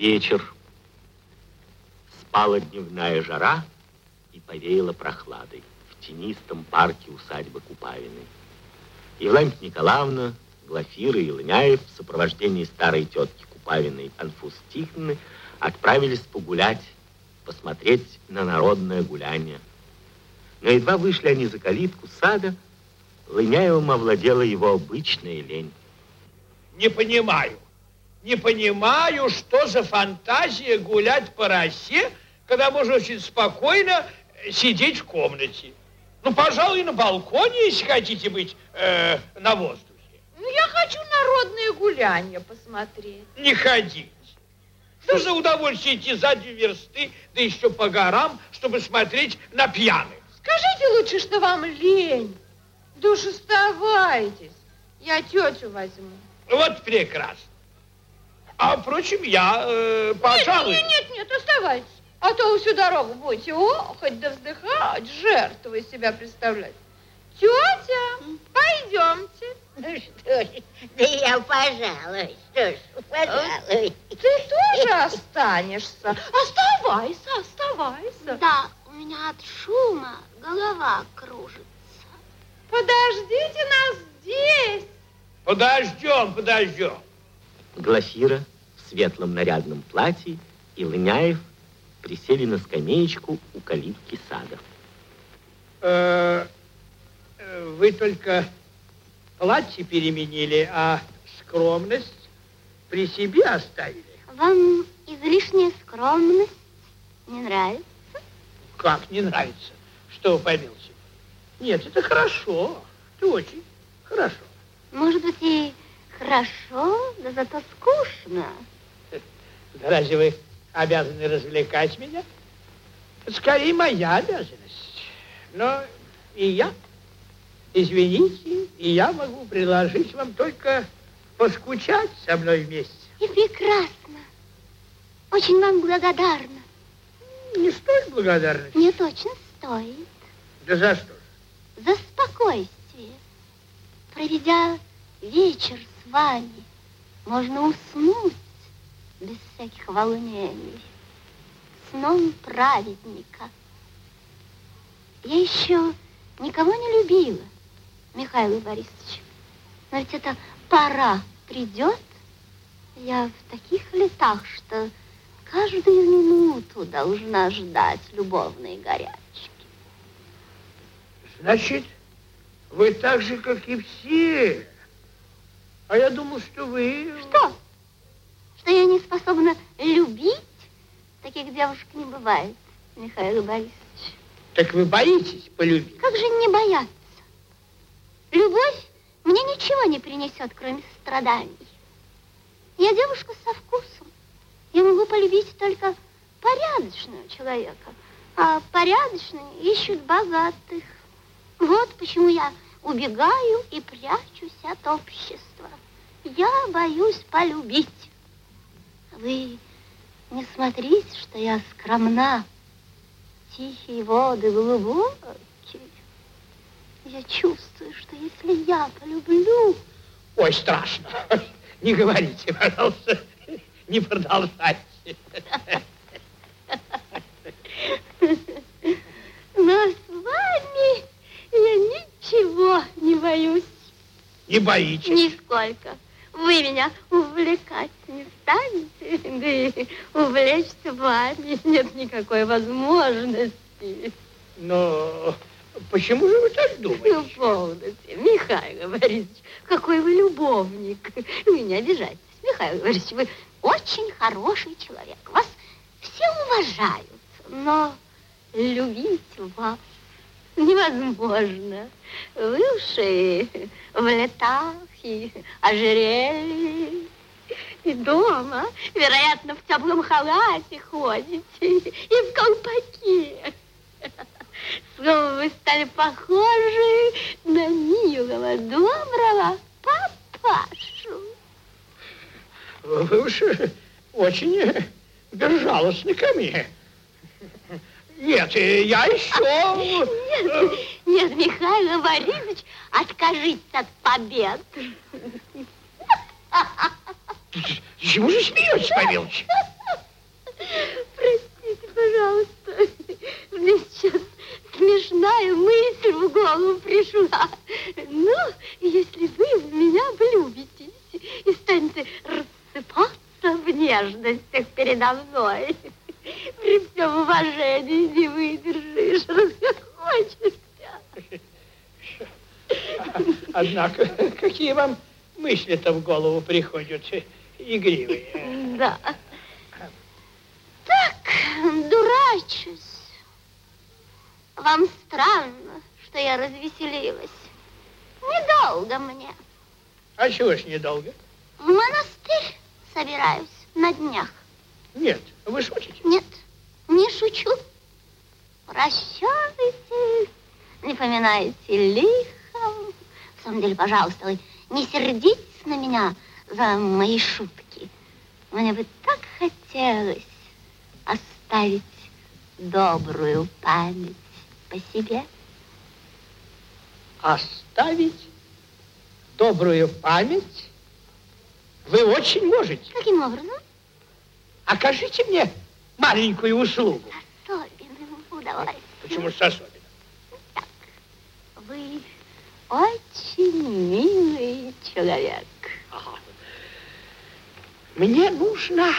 Вечер. Спала дневная жара и повеяла прохладой в тенистом парке усадьбы Купавиной. Евлампия Николаевна, Глафира и Лыняев в сопровождении старой тетки Купавиной Анфус Тихоны отправились погулять, посмотреть на народное гуляние. Но едва вышли они за калитку сада, Лыняевым овладела его обычная лень. Не понимаю, не понимаю, что за фантазия гулять по росе, когда можно очень спокойно сидеть в комнате. Ну, пожалуй, на балконе, если хотите быть э, на воздухе. Ну, я хочу народные гуляния посмотреть. Не ходите. Что за удовольствие идти за две версты, да еще по горам, чтобы смотреть на пьяных? Скажите лучше, что вам лень. Да уж оставайтесь. Я тетю возьму. Вот прекрасно. А, впрочем, я, э, пожалуй... Нет, нет, нет, оставайтесь. А то вы всю дорогу будете охоть да вздыхать, жертвы себя представлять. Тетя, пойдемте. Ну что ж, да я, пожалуй, что ж, пожалуй. Ты тоже останешься. Оставайся, оставайся. Да, у меня от шума голова кружится. Подождите нас здесь. Подождем, подождем. Глафира светлом нарядном платье и Лыняев присели на скамеечку у калитки сада. Э, э, вы только платье переменили, а скромность при себе оставили. Вам излишняя скромность не нравится? Как не нравится? Что вы помилуйте? Нет, это хорошо. Это очень хорошо. Может быть, и хорошо, да зато скучно. Да разве вы обязаны развлекать меня? Скорее моя обязанность. Но и я, извините, и я могу предложить вам только поскучать со мной вместе. И прекрасно. Очень вам благодарна. Не стоит благодарности. Мне точно стоит. Да за что? За спокойствие. Проведя вечер с вами, можно уснуть без всяких волнений, сном праведника. Я еще никого не любила, Михаил Борисович. Но ведь эта пора придет. Я в таких летах, что каждую минуту должна ждать любовной горячки. Значит, вы так же, как и все. А я думал, что вы... Что? Что я не способна любить? Таких девушек не бывает, Михаил Борисович. Так вы боитесь полюбить? Как же не бояться? Любовь мне ничего не принесет, кроме страданий. Я девушка со вкусом. Я могу полюбить только порядочного человека. А порядочные ищут богатых. Вот почему я убегаю и прячусь от общества. Я боюсь полюбить. Вы не смотрите, что я скромна. Тихие воды глубокие. Я чувствую, что если я полюблю... Ой, страшно. Не говорите, пожалуйста. Не продолжайте. Но с вами я ничего не боюсь. Не боитесь? Нисколько. Вы меня увлекать не станете, да и увлечься вами нет никакой возможности. Но почему же вы так думаете? Ну, полноте, Михаил Борисович, какой вы любовник. Вы не обижайтесь, Михаил Борисович, вы очень хороший человек. Вас все уважают, но любить вас невозможно. Вы уж и в летах, и ожерелье, и дома, вероятно, в теплом халате ходите, и в колпаке. Словом, вы стали похожи на милого, доброго папашу. Вы уж очень безжалостны ко мне. Нет, я еще... Нет, нет, Михаил Борисович, откажитесь от побед. Чему же смеетесь, Павелович? Простите, пожалуйста. Мне сейчас смешная мысль в голову пришла. Ну, если вы меня влюбитесь и станете рассыпаться в нежностях передо мной, при всем уважении не выдержишь, расхочешь. Однако, какие вам мысли-то в голову приходят, игривые? Да. Так, дурачусь. Вам странно, что я развеселилась. Недолго мне. А чего ж недолго? В монастырь собираюсь на днях. Нет, вы шутите? Нет, не шучу. Прощайте, не поминайте лихом. В самом деле, пожалуйста, вы не сердитесь на меня за мои шутки. Мне бы так хотелось оставить добрую память по себе. Оставить добрую память вы очень можете. Каким образом? Окажите мне маленькую услугу. Особенным удовольствием. Почему же особенно? Так, вы очень милый человек. Ага. Мне нужно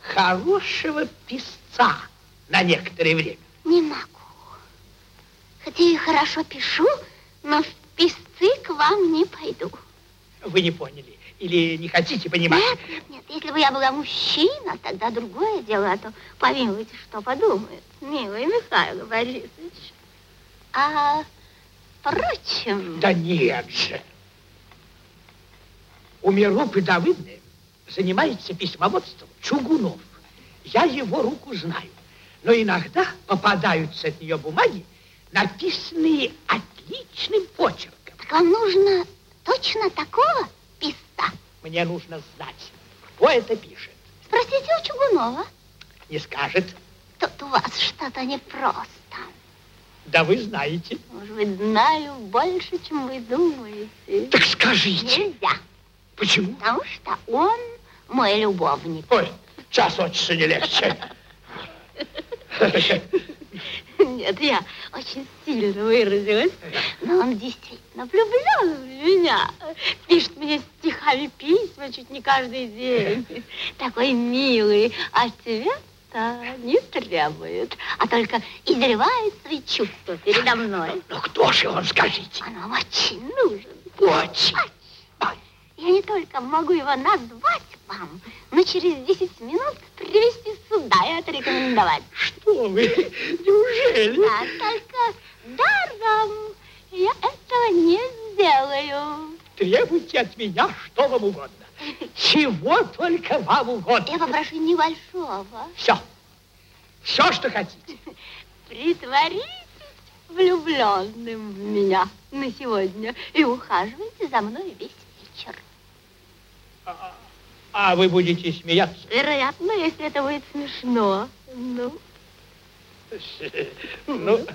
хорошего писца на некоторое время. Не могу. Хотя и хорошо пишу, но в писцы к вам не пойду. Вы не поняли или не хотите понимать? Нет, нет, нет. Если бы я была мужчина, тогда другое дело, а то помилуйте, что подумают. Милый Михаил Борисович. А, впрочем... Да нет же. У Миропы Давыдны занимается письмоводством Чугунов. Я его руку знаю. Но иногда попадаются от нее бумаги, написанные отличным почерком. Так вам нужно точно такого писца? Мне нужно знать, кто это пишет. Спросите у Чугунова. Не скажет. Тут у вас что-то непросто. Да вы знаете. Может быть, знаю больше, чем вы думаете. Так скажите. Нельзя. Почему? Потому что он мой любовник. Ой, час от часу не легче. Нет, я очень сильно выразилась, но он действительно влюблен в меня. Пишет мне стихами письма чуть не каждый день. Такой милый, а ответа не требует, а только изливает свои чувства передо мной. Ну, кто же он, скажите? Он вам очень нужен. Очень. Я не только могу его назвать вам, но через 10 минут привести сюда и отрекомендовать. Что вы? Неужели? Да, только даром я этого не сделаю. Требуйте от меня что вам угодно. Чего только вам угодно. Я попрошу небольшого. Все. Все, что хотите. Притворитесь влюбленным в меня на сегодня и ухаживайте за мной весь вечер. А, а вы будете смеяться? Вероятно, если это будет смешно. Ну, Ну,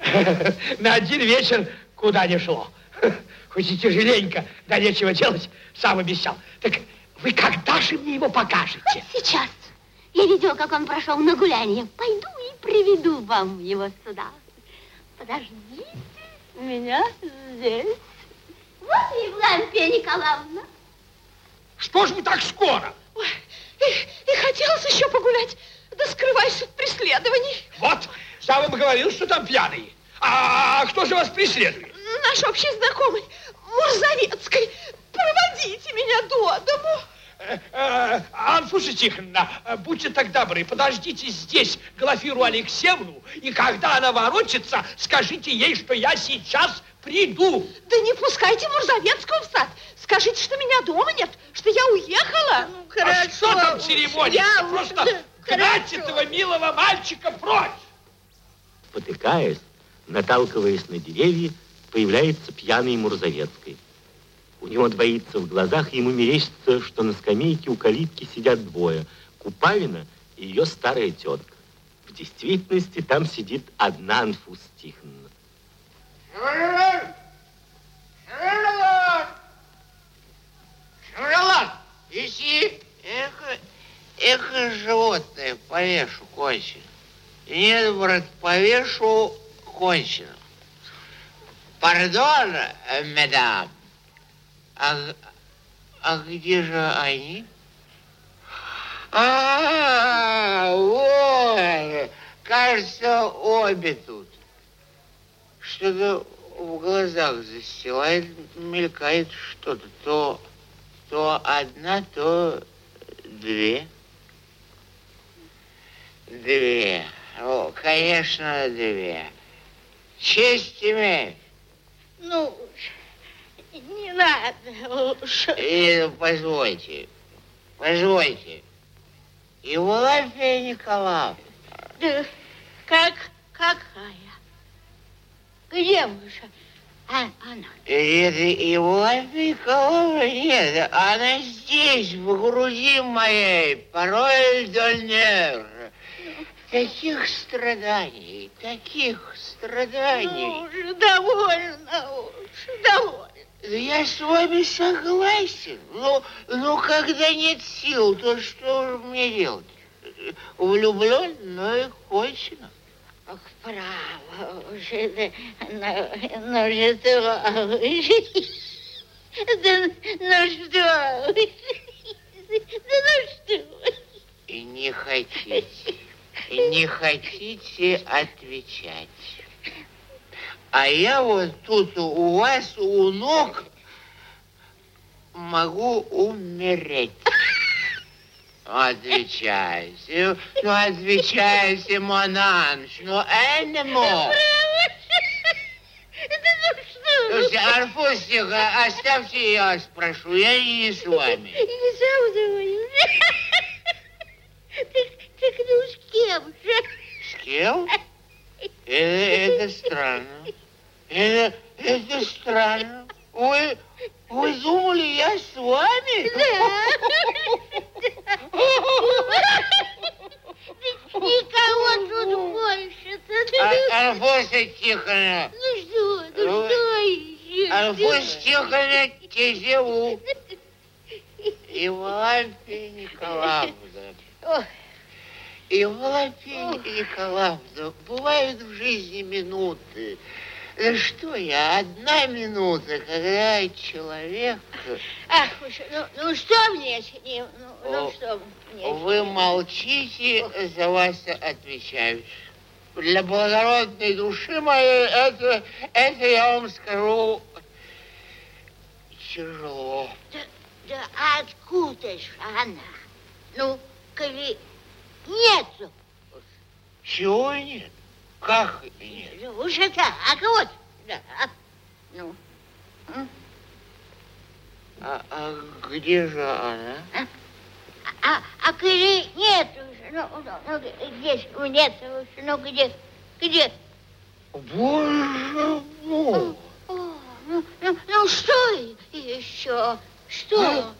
на один вечер куда не шло. Хоть и тяжеленько, да нечего делать, сам обещал. Так вы когда же мне его покажете? сейчас. Я видела, как он прошел на гуляние. Пойду и приведу вам его сюда. Подождите меня здесь. Вот Евлампия Николаевна. Что ж вы так скоро? Ой, и, и хотелось еще погулять, да скрываясь от преследований. Вот, я вам говорил, что там пьяный. А кто же вас преследует? Наш общий знакомый, Мурзовецкий. Проводите меня до дому. Э, э, Анфуса Тихоновна, будьте так добры, подождите здесь Глафиру Алексеевну, и когда она воротится, скажите ей, что я сейчас приду. Да не пускайте Мурзовецкого в сад. Скажите, что меня дома нет, что я уехала. Ну, А что там церемониться? Я Просто уже- гнать хорошо. этого милого мальчика прочь. Спотыкаясь, наталкиваясь на деревья, появляется пьяный Мурзовецкий. У него двоится в глазах, и ему мерещится, что на скамейке у калитки сидят двое. Купавина и ее старая тетка. В действительности там сидит одна Анфус Тихоновна. Шевролон! Шевролон! Шевролон! Иси! Эх, эх, животное, повешу кончено. Нет, брат, повешу кончено. Пардон, мадам. А, а где же они? А, вот. Кажется, обе тут. Что-то в глазах застилает, мелькает что-то. То, то одна, то две. Две. О, конечно, две. Честь имеешь. Ну, не надо уж. И позвольте, позвольте. Евлафия Николаевна. Да, как, какая? Где же а, она? Это Евлафия Николаевна нет, она здесь, в груди моей, пароль Дольнер. Таких страданий, таких страданий. Ну, уже довольно уж, довольно. Я с вами согласен. Но, но когда нет сил, то что же мне делать? Влюблен, но и кончено. Ох, право, уже, да, ну, ну же что, да, ну что, да ну что. И не хотите, не хотите отвечать. А я вот тут у вас у ног могу умереть. Отвечайте, ну отвечайте, Монанш, ну что? Слушайте, Арфустика, оставьте, я вас прошу, я не с вами. И сам доволен. Так, так ну с кем же? С кем? Это, это странно. Это, это странно. Вы, вы думали, я с вами? Никого тут больше-то. А, Арфуса Тихоновна, Ну что, ну Ну, что еще? Арфуса Тихоновна, Кизеву. Евлампия Николаевна. Ох. Евлампия Николаевна, бывают в жизни минуты. Да что я, одна минута, когда человек... Ах, уж, ну, ну что мне с ним? Ну, ну что мне? Вы молчите, за вас отвечаю. Для благородной души моей это, это я вам скажу тяжело. Да, да откуда же она? Ну, коли нету. Чего нет? Как нет? Ну, уже так, вот. Да. Ну, А, а где же она? а, а коли нету уже, ну, ну, ну, где же уже, ну, где, где? Боже мой! Ну, ну, ну, что еще? Что?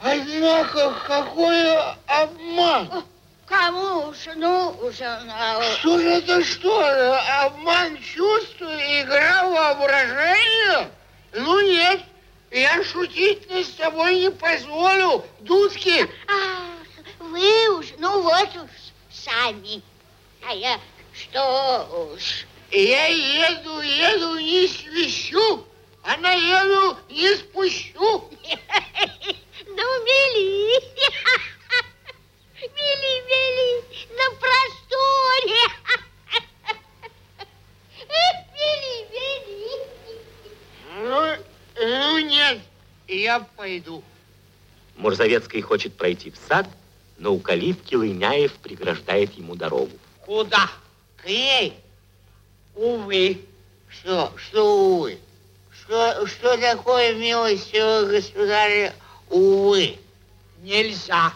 Однако какой обман! Кому же, ну, уже, ну, Что же это что? Обман чувств, игра воображения? Ну нет, я шутить с тобой не позволю, Дудки. Ах, вы уж, ну вот уж сами. А я что уж. Я еду, еду, не свищу, а наеду, не спущу. Ну, мели, на просторе. Мели. Ну, ну нет, я пойду. Мурзовецкий хочет пройти в сад, но у калитки Лыняев преграждает ему дорогу. Куда? К ней. Увы. Что, что увы? Что, что такое, милостивый государь, увы? Нельзя.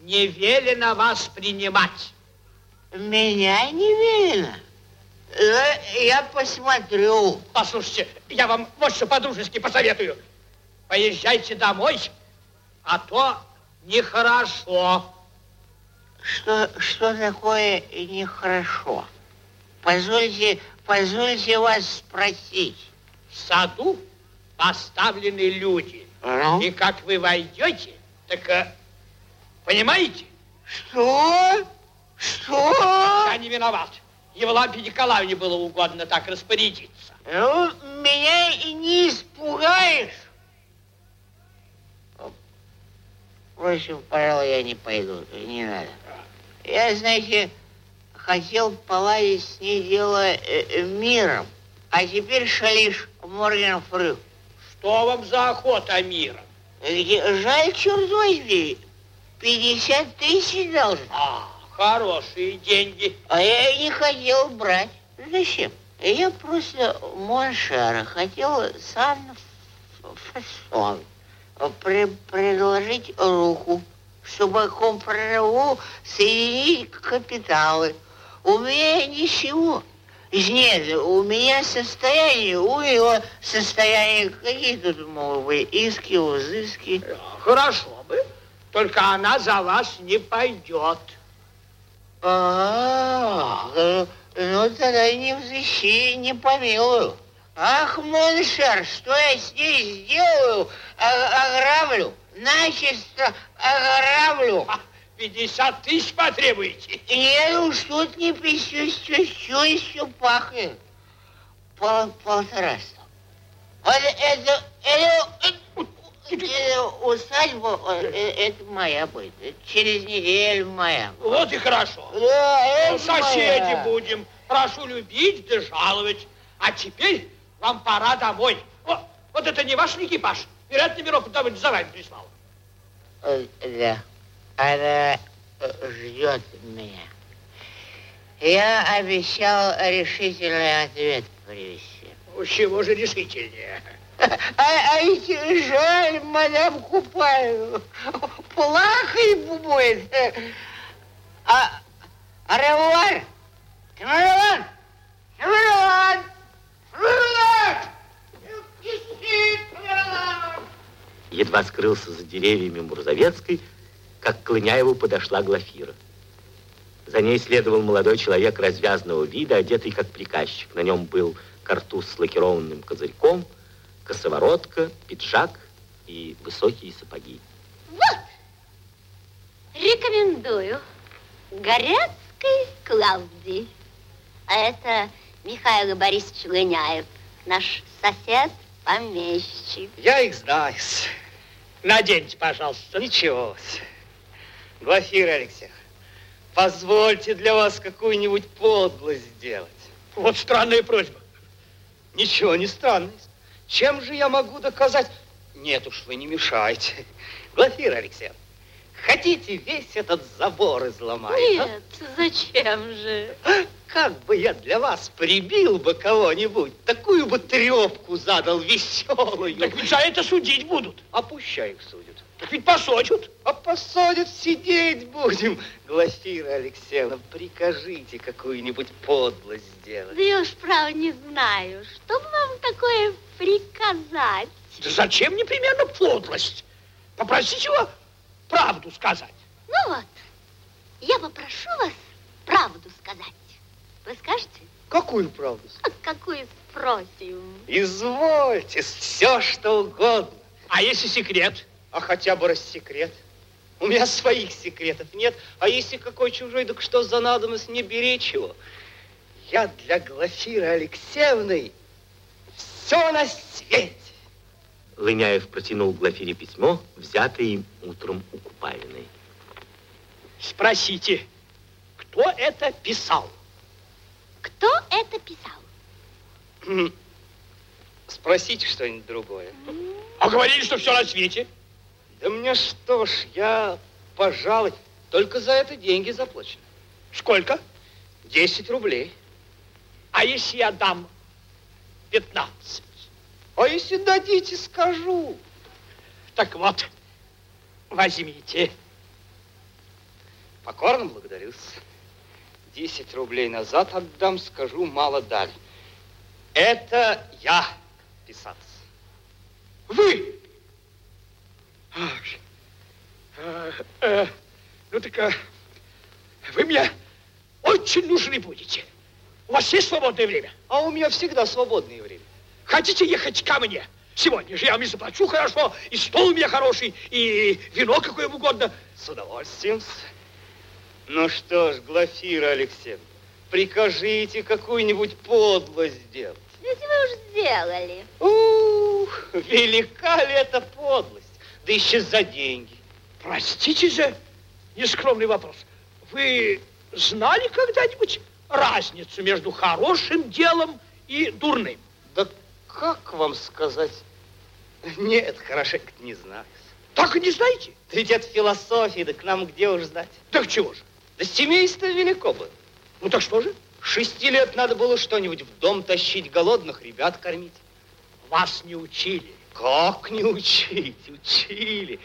Не велено вас принимать. Меня не велено. Э, Я посмотрю. Послушайте, я вам вот что по-дружески посоветую. Поезжайте домой, а то нехорошо. Что, что такое нехорошо? Позвольте, позвольте вас спросить. В саду поставлены люди. Ну? И как вы войдете, так, э, понимаете, Что? Что? я не виноват. Евлампии Николаевне было угодно так распорядиться. Ну, меня и не испугаешь. В общем, пожалуй, я не пойду, не надо. Я, знаете, хотел поладить с ней дело э, э, миром, а теперь шалишь Морген Фрю. Что вам за охота мира? Э, Жаль, черт возьми, 50 тысяч должен. А, хорошие деньги. А я и не хотел брать. Зачем? Я просто Моншера хотел сам фасон при, предложить руку, чтобы комправу соединить капиталы. У меня ничего. Нет, у меня состояние, у него состояние, какие тут могут быть иски, узыски. Хорошо только она за вас не пойдет. А, э, ну тогда не взыщи, не помилую. Ах, mon cher, что я с ней сделаю? О- ограблю, начисто ограблю. А, 50 тысяч потребуете? Нет, уж тут не пищусь, еще пахнет. Пол, полтораста. Вот это, это, это усадьба, э, это моя будет. Через неделю моя. Вот и хорошо. Да, Ну, соседи моя. будем. Прошу любить да жаловать. А теперь вам пора домой. О, вот это не ваш экипаж. Вероятно, Миров домой за вами прислал. Э, Да, она э, ждет меня. Я обещал решительный ответ привезти. Ну, чего же решительнее? А, а ведь жаль, мадам Купаеву. Плакать будет. А, аревуар! Камерлан! Камерлан! Камерлан! Едва скрылся за деревьями Мурзовецкой, как к Клыняеву подошла Глафира. За ней следовал молодой человек развязного вида, одетый как приказчик. На нем был картуз с лакированным козырьком, косоворотка, пиджак и высокие сапоги. Вот, рекомендую. Горецкой Клавдии. А это Михаил Борисович Лыняев, наш сосед-помещик. Я их знаю. Наденьте, пожалуйста. Ничего. Глафира Алексеевна, позвольте для вас какую-нибудь подлость сделать. Вот странная просьба. Ничего не странно. Чем же я могу доказать? Нет уж, вы не мешайте. Глафира Алексеевна, хотите весь этот забор изломать? а? Нет, зачем же? Как бы я для вас прибил бы кого-нибудь, такую бы трепку задал веселую. Так ведь за это судить будут. А пущай их судят. Так ведь посочат. А посадят, сидеть будем. Глафира Алексеевна, прикажите какую-нибудь подлость сделать. Да я уж право не знаю, что бы вам такое приказать. Да зачем непременно подлость? Попросите его правду сказать. Ну вот, я попрошу вас правду сказать. Вы скажете? Какую правду? А какую спросим? Извольте, все что угодно. А если секрет? А хотя бы рассекрет. У меня своих секретов нет. А если какой чужой, так что за надобность не беречь его? Я для Глафиры Алексеевны все на свете. Лыняев протянул Глафире письмо, взятое им утром у Купавиной. Спросите, кто это писал? Кто это писал? Хм. Спросите что-нибудь другое. А говорили, что все на свете. Да мне что ж, я, пожалуй, только за это деньги заплачены. Сколько? 10 рублей. А если я дам 15? А если дадите, скажу. Так вот, возьмите. Покорно благодарю. 10 рублей назад отдам, скажу, мало дали. Это я писал. Вы? А, ну так э, вы мне очень нужны будете. У вас есть свободное время? А у меня всегда свободное время. Хотите ехать ко мне? Сегодня же я вам и заплачу хорошо, и стол у меня хороший, и вино какое угодно. С удовольствием. Ну что ж, Глафира Алексеевна, прикажите какую-нибудь подлость сделать. Ведь вы уж сделали. Ух, велика ли это подлость? Еще за деньги. Простите же, нескромный вопрос. Вы знали когда-нибудь разницу между хорошим делом и дурным? Да как вам сказать? Нет, хорошенько не знаю. Так и не знаете? Да ведь это философия, да к нам где уж знать? Так чего же? Да семейство велико было. Ну так что же? Шести лет надо было что-нибудь в дом тащить, голодных ребят кормить. Вас не учили. Как не учить? Учили.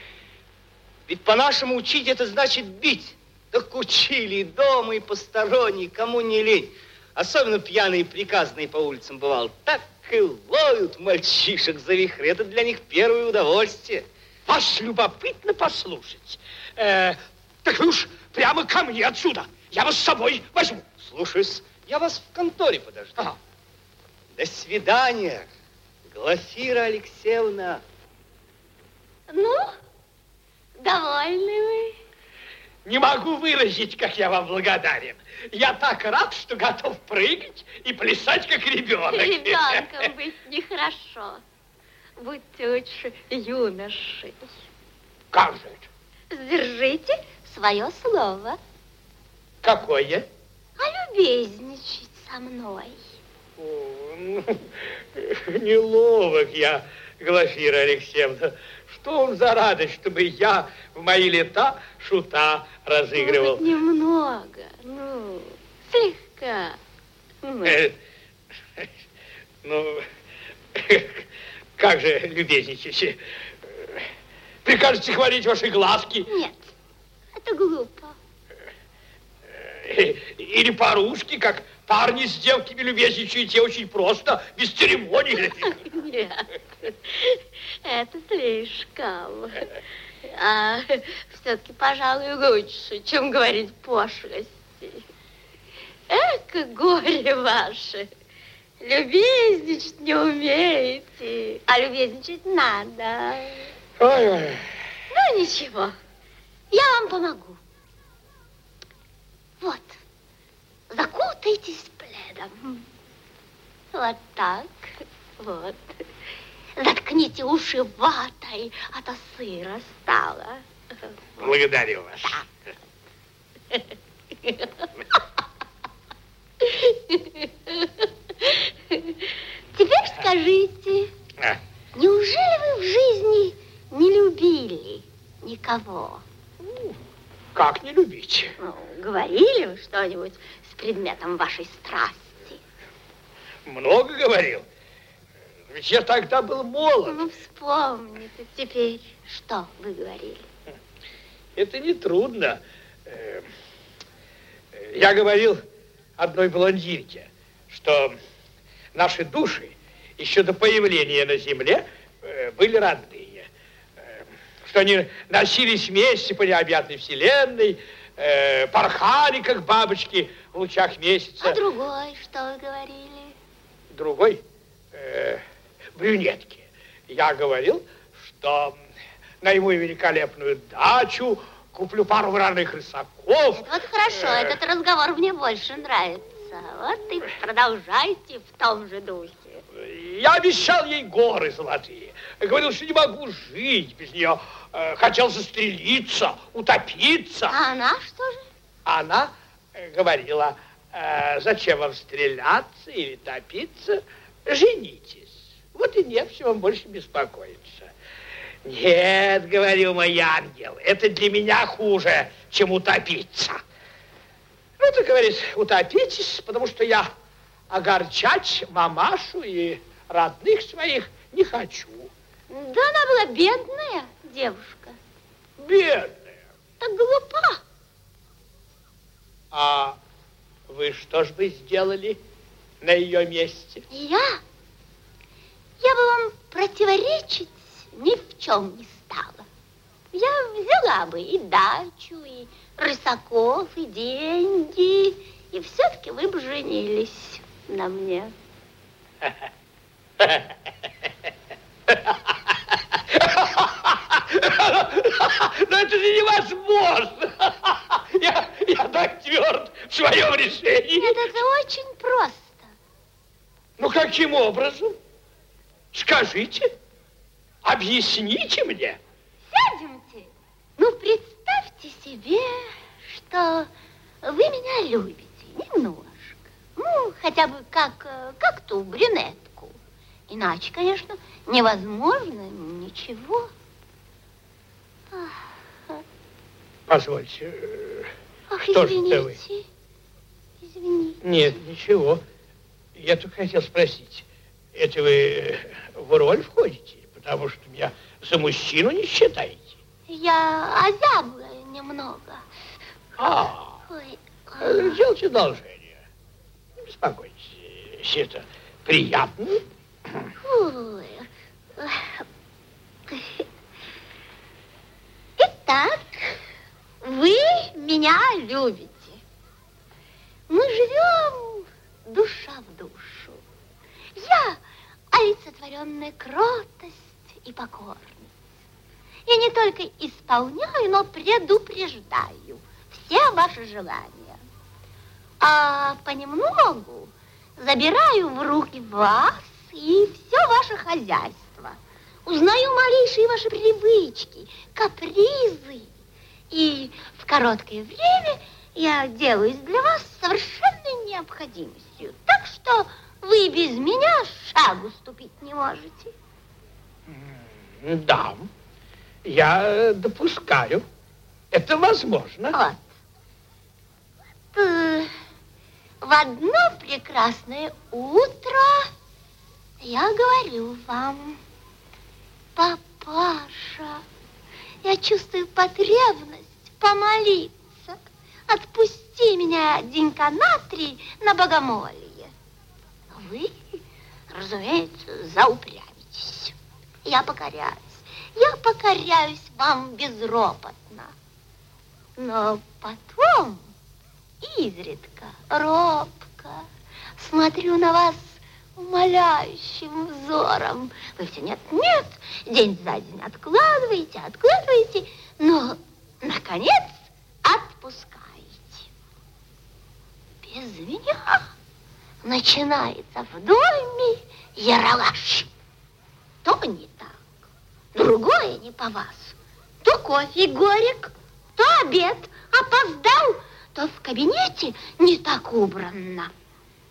Ведь по-нашему учить это значит бить. Так учили и дома, и посторонние, кому не лень. Особенно пьяные и приказные по улицам бывал. Так и ловят мальчишек за вихры. Это для них первое удовольствие. Вас любопытно послушать. Э, так вы уж прямо ко мне отсюда. Я вас с собой возьму. Слушаюсь. Я вас в конторе подожду. Ага. До свидания, Глафира Алексеевна. Ну, довольны вы? Не могу выразить, как я вам благодарен. Я так рад, что готов прыгать и плясать, как ребенок. Ребенком быть нехорошо. Будьте лучше юношей. Как же это? Сдержите свое слово. Какое? А любезничать со мной. О, ну, неловок я, Глафира Алексеевна. Что он за радость, чтобы я в мои лета шута разыгрывал? Может, немного, ну, слегка. Ну, Э, Ну, как же любезничаете? Прикажете хвалить ваши глазки? Нет, это глупо. Э, Или по-русски, как парни с девками любезничаете очень просто, без церемоний? Нет, это слишком. А все-таки, пожалуй, лучше, чем говорить пошлости. Эка горе ваше. Любезничать не умеете, а любезничать надо. Ой-ой. Ну, ничего, я вам помогу. Вот, закутайтесь пледом. Вот так, вот. Заткните уши ватой, а то сыро стало. Благодарю вас. Теперь скажите, А, неужели вы в жизни не любили никого? Как не любить? Ну, говорили вы что-нибудь предметом вашей страсти? Много говорил. Ведь я тогда был молод. Ну, вспомните теперь, что вы говорили. Это не трудно. Э, э, Я говорил одной блондинке, что наши души еще до появления на земле э, были родные. Э, Что они носились вместе по необъятной вселенной, э, порхали, как бабочки в лучах месяца. А другой, что вы говорили? Другой э, брюнетке. Я говорил, что найму великолепную дачу, куплю пару враных рысаков. Вот хорошо, Э. этот разговор мне больше нравится. Вот и продолжайте в том же духе. Я обещал ей горы золотые. Говорил, что не могу жить без нее. Э, Хотел застрелиться, утопиться. А она что же? Она говорила, «Э, зачем вам стреляться или топиться? Женитесь. Вот и не в чем вам больше беспокоиться. Нет, говорю, мой ангел, это для меня хуже, чем утопиться. Ну, ты говоришь, утопитесь, потому что я огорчать мамашу и родных своих не хочу. Да она была бедная девушка. Бедная. Так глупа. А вы что ж бы сделали на ее месте? Я? Я бы вам противоречить ни в чем не стала. Я взяла бы и дачу, и рысаков, и деньги, и все-таки вы бы женились на мне. Но это же невозможно. Я, я так тверд в своем решении. Нет, это очень просто. Ну, каким образом? Скажите, объясните мне. Сядемте. Ну, представьте себе, что вы меня любите немножко. Ну, хотя бы как, как ту брюнетку. Иначе, конечно, невозможно ничего. Позвольте. э, Ах, Что извините. вы? Извините. Нет, ничего. Я только хотел спросить, это вы в роль входите? Потому что меня за мужчину не считаете. Я озябла немного. А, Ой, э, сделайте одолжение. Не беспокойтесь, это приятно. ой. Итак, вы меня любите. Мы живем душа в душу. Я олицетворенная кротость и покорность. Я не только исполняю, но предупреждаю все ваши желания. А понемногу забираю в руки вас и все ваше хозяйство. Узнаю малейшие ваши привычки, капризы. И в короткое время я делаюсь для вас совершенной необходимостью. Так что вы без меня шагу ступить не можете. Да, я допускаю. Это возможно. Вот. Э, В одно прекрасное утро я говорю вам, папаша, я чувствую потребность помолиться. Отпусти меня денька на три на богомолье. Вы, разумеется, заупрямитесь. Я покоряюсь. Я покоряюсь вам безропотно. Но потом, изредка, робко, смотрю на вас умоляющим взором. Вы все нет-нет, день за день откладываете, откладываете, но, наконец, отпускаете. Без меня начинается в доме яролаж. То не так, другое не по вас. То кофе горек, то обед опоздал, то в кабинете не так убранно.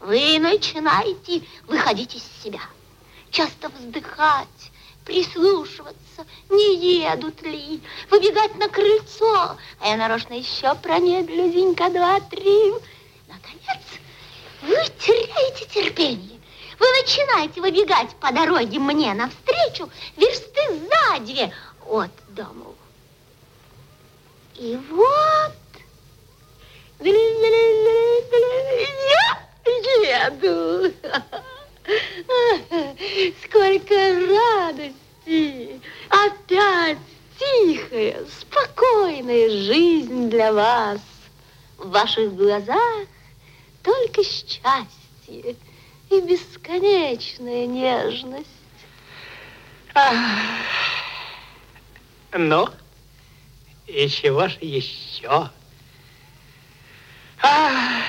Вы начинаете выходить из себя, часто вздыхать, прислушиваться, не едут ли, выбегать на крыльцо, а я нарочно еще промедлю денька два-три. Наконец, вы теряете терпение. Вы начинаете выбегать по дороге мне навстречу версты за две от дому. И вот я еду. Сколько радости! Опять тихая, спокойная жизнь для вас. В ваших глазах только счастье и бесконечная нежность. Ну, и чего же еще? А,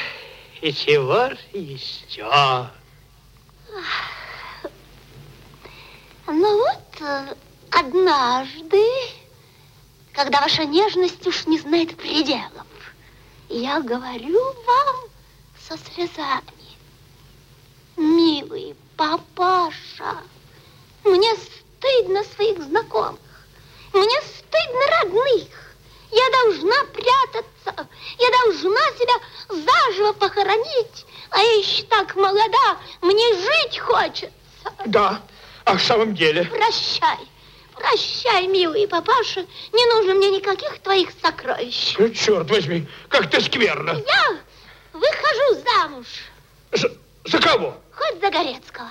и чего же еще? Ну вот, э, однажды, когда ваша нежность уж не знает пределов, я говорю вам со слезами. Милый папаша, мне стыдно своих знакомых, мне стыдно родных. Я должна прятаться, я должна себя заживо похоронить, а я еще так молода, мне жить хочется. Да, а в самом деле? Прощай, прощай, милый папаша, не нужно мне никаких твоих сокровищ. Ну, черт возьми, как ты скверно. Я выхожу замуж, За, за кого? хоть за Горецкого.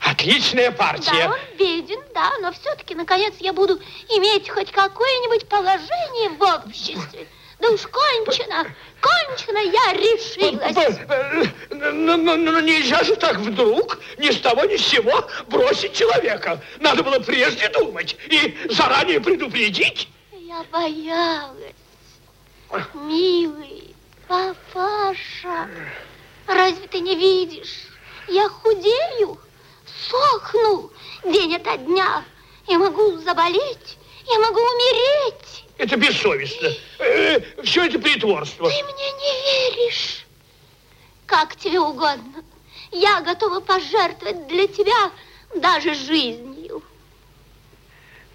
Отличная партия. Да, он беден, да, но все-таки, наконец, я буду иметь хоть какое-нибудь положение в обществе. Да уж кончено, кончено, я решилась. Ну, ну, ну, ну, нельзя же так вдруг, ни с того ни с сего, бросить человека. Надо было прежде думать и заранее предупредить. Я боялась, милый папаша. Разве ты не видишь? Я худею, сохну день ото дня. Я могу заболеть, я могу умереть. Это бессовестно. Э, все это притворство. Ты мне не веришь. Как тебе угодно. Я готова пожертвовать для тебя даже жизнью.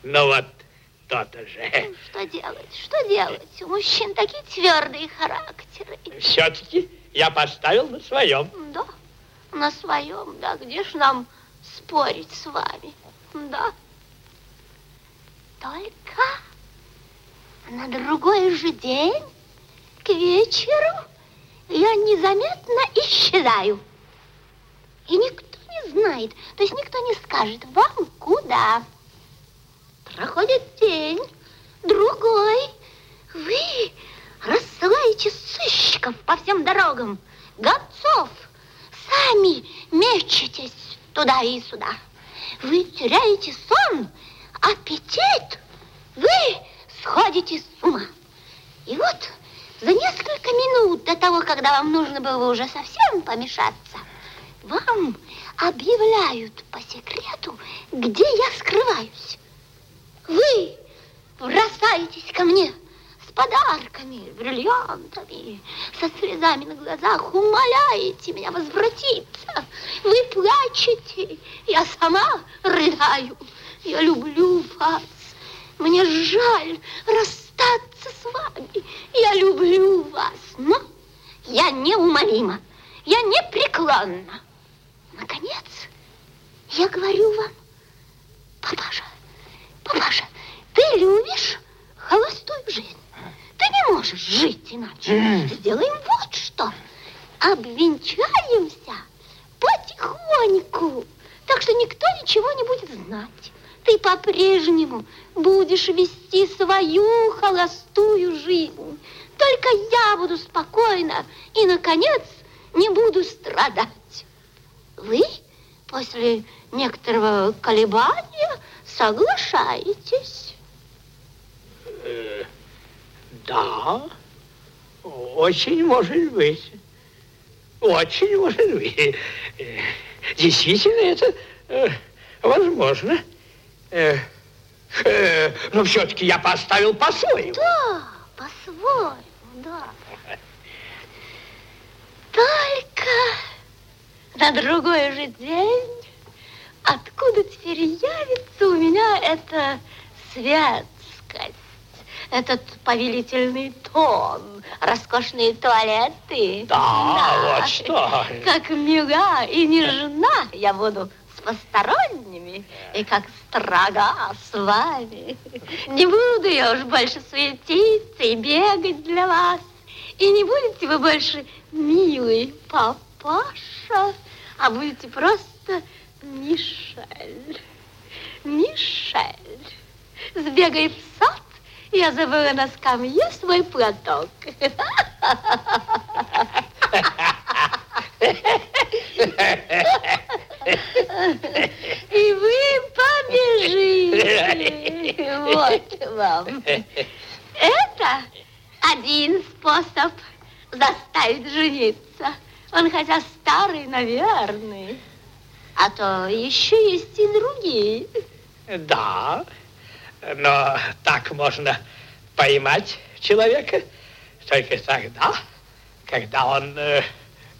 Ну вот, то-то же. Что делать, что делать? У мужчин такие твердые характеры. Все-таки я поставил на своем. Да, на своем, да. Где ж нам спорить с вами? Да. Только на другой же день, к вечеру, я незаметно исчезаю. И никто не знает, то есть никто не скажет вам, куда. Проходит день, другой. Вы рассылаете сыщиков по всем дорогам, гонцов. Сами мечетесь туда и сюда. Вы теряете сон, аппетит. Вы сходите с ума. И вот за несколько минут до того, когда вам нужно было уже совсем помешаться, вам объявляют по секрету, где я скрываюсь. Вы бросаетесь ко мне подарками, бриллиантами, со слезами на глазах, умоляете меня возвратиться. Вы плачете, я сама рыдаю. Я люблю вас. Мне жаль расстаться с вами. Я люблю вас, но я неумолима, я непреклонна. Наконец, я говорю вам, папаша, папаша, ты любишь холостую жизнь. Ты не можешь жить иначе. Сделаем вот что. Обвенчаемся потихоньку, так что никто ничего не будет знать. Ты по-прежнему будешь вести свою холостую жизнь. Только я буду спокойна и, наконец, не буду страдать. Вы после некоторого колебания соглашаетесь. Да, очень может быть. Очень может быть. Э, действительно, это э, возможно. Э, но все-таки я поставил по-своему. Да, по-своему, да. Только на другой же день, откуда теперь явится у меня эта светскость, этот повелительный тон, роскошные туалеты. Да, вот что. Как мила и нежна я буду с посторонними, и как строга с вами. Не буду я уж больше суетиться и бегать для вас. И не будете вы больше милый папаша, а будете просто Мишель. Мишель. Сбегай в сад, я забыла на скамье свой платок. И вы побежите. Вот вам. Это один способ заставить жениться. Он хотя старый, наверное. А то еще есть и другие. Да, но так можно поймать человека только тогда, когда он э,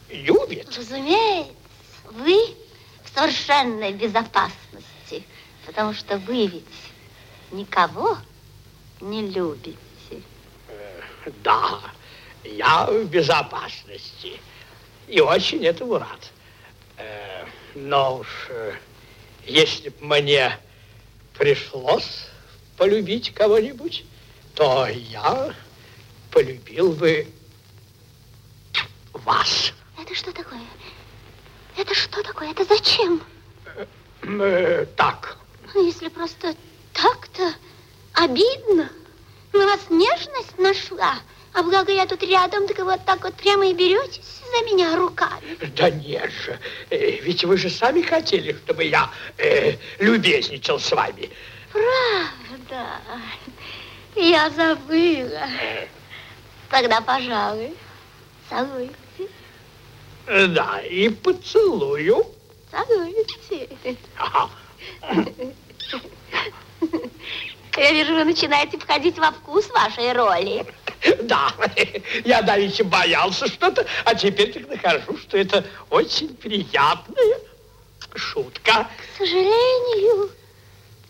любит. Разумеется, вы в совершенной безопасности, потому что вы ведь никого не любите. Э, да, я в безопасности и очень этому рад. Э, но уж э, если бы мне пришлось полюбить кого-нибудь, то я полюбил бы вас. Это что такое? Это что такое? Это зачем? Э, так. Ну, если просто так-то обидно. На вас нежность нашла. А благо я тут рядом, так вот так вот прямо и беретесь за меня руками. Да нет же, э, ведь вы же сами хотели, чтобы я э, любезничал с вами. Правда. Я забыла. Тогда, пожалуй, целуйте. Да, и поцелую. Целуйте. Ага. Я вижу, вы начинаете входить во вкус вашей роли. Да, я давеча боялся что-то, а теперь так нахожу, что это очень приятная шутка. К сожалению,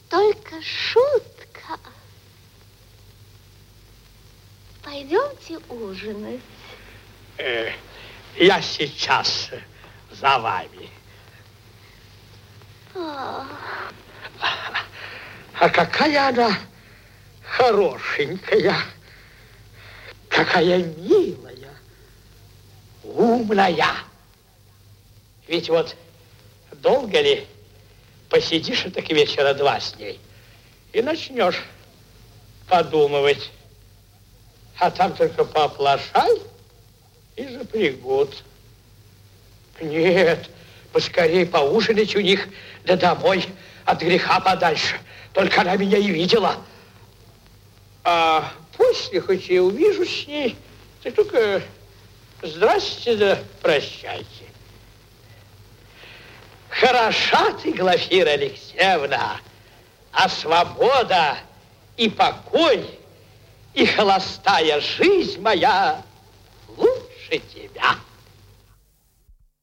только шутка. Пойдемте ужинать. Э, я сейчас за вами. О, А какая она хорошенькая, какая милая, умная. Ведь вот долго ли посидишь так вечера два с ней и начнешь подумывать, а там только пооплошай и запрягут. Нет, поскорей поужинать у них, да домой от греха подальше. Только она меня и видела. А после, хоть и увижу с ней, так только здрасте да прощайте. Хороша ты, Глафира Алексеевна, а свобода и покой, и холостая жизнь моя лучше тебя.